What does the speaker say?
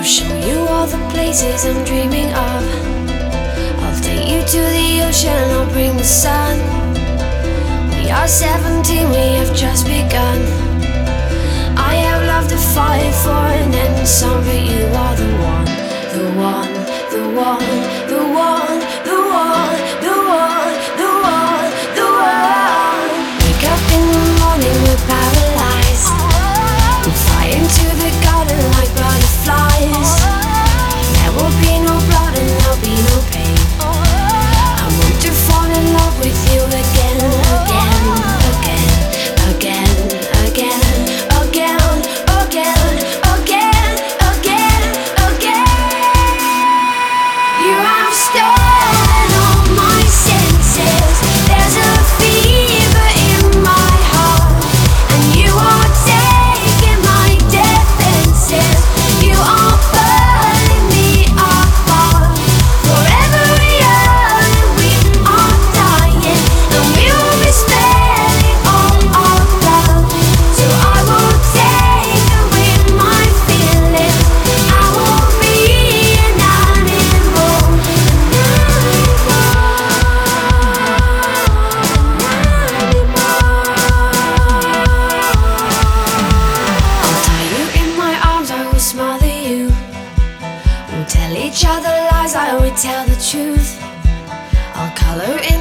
I'll show you all the places I'm dreaming of. I'll take you to the ocean, I'll bring the sun. We are 17, we have just begun. I have loved the fire. tell the truth, I'll color in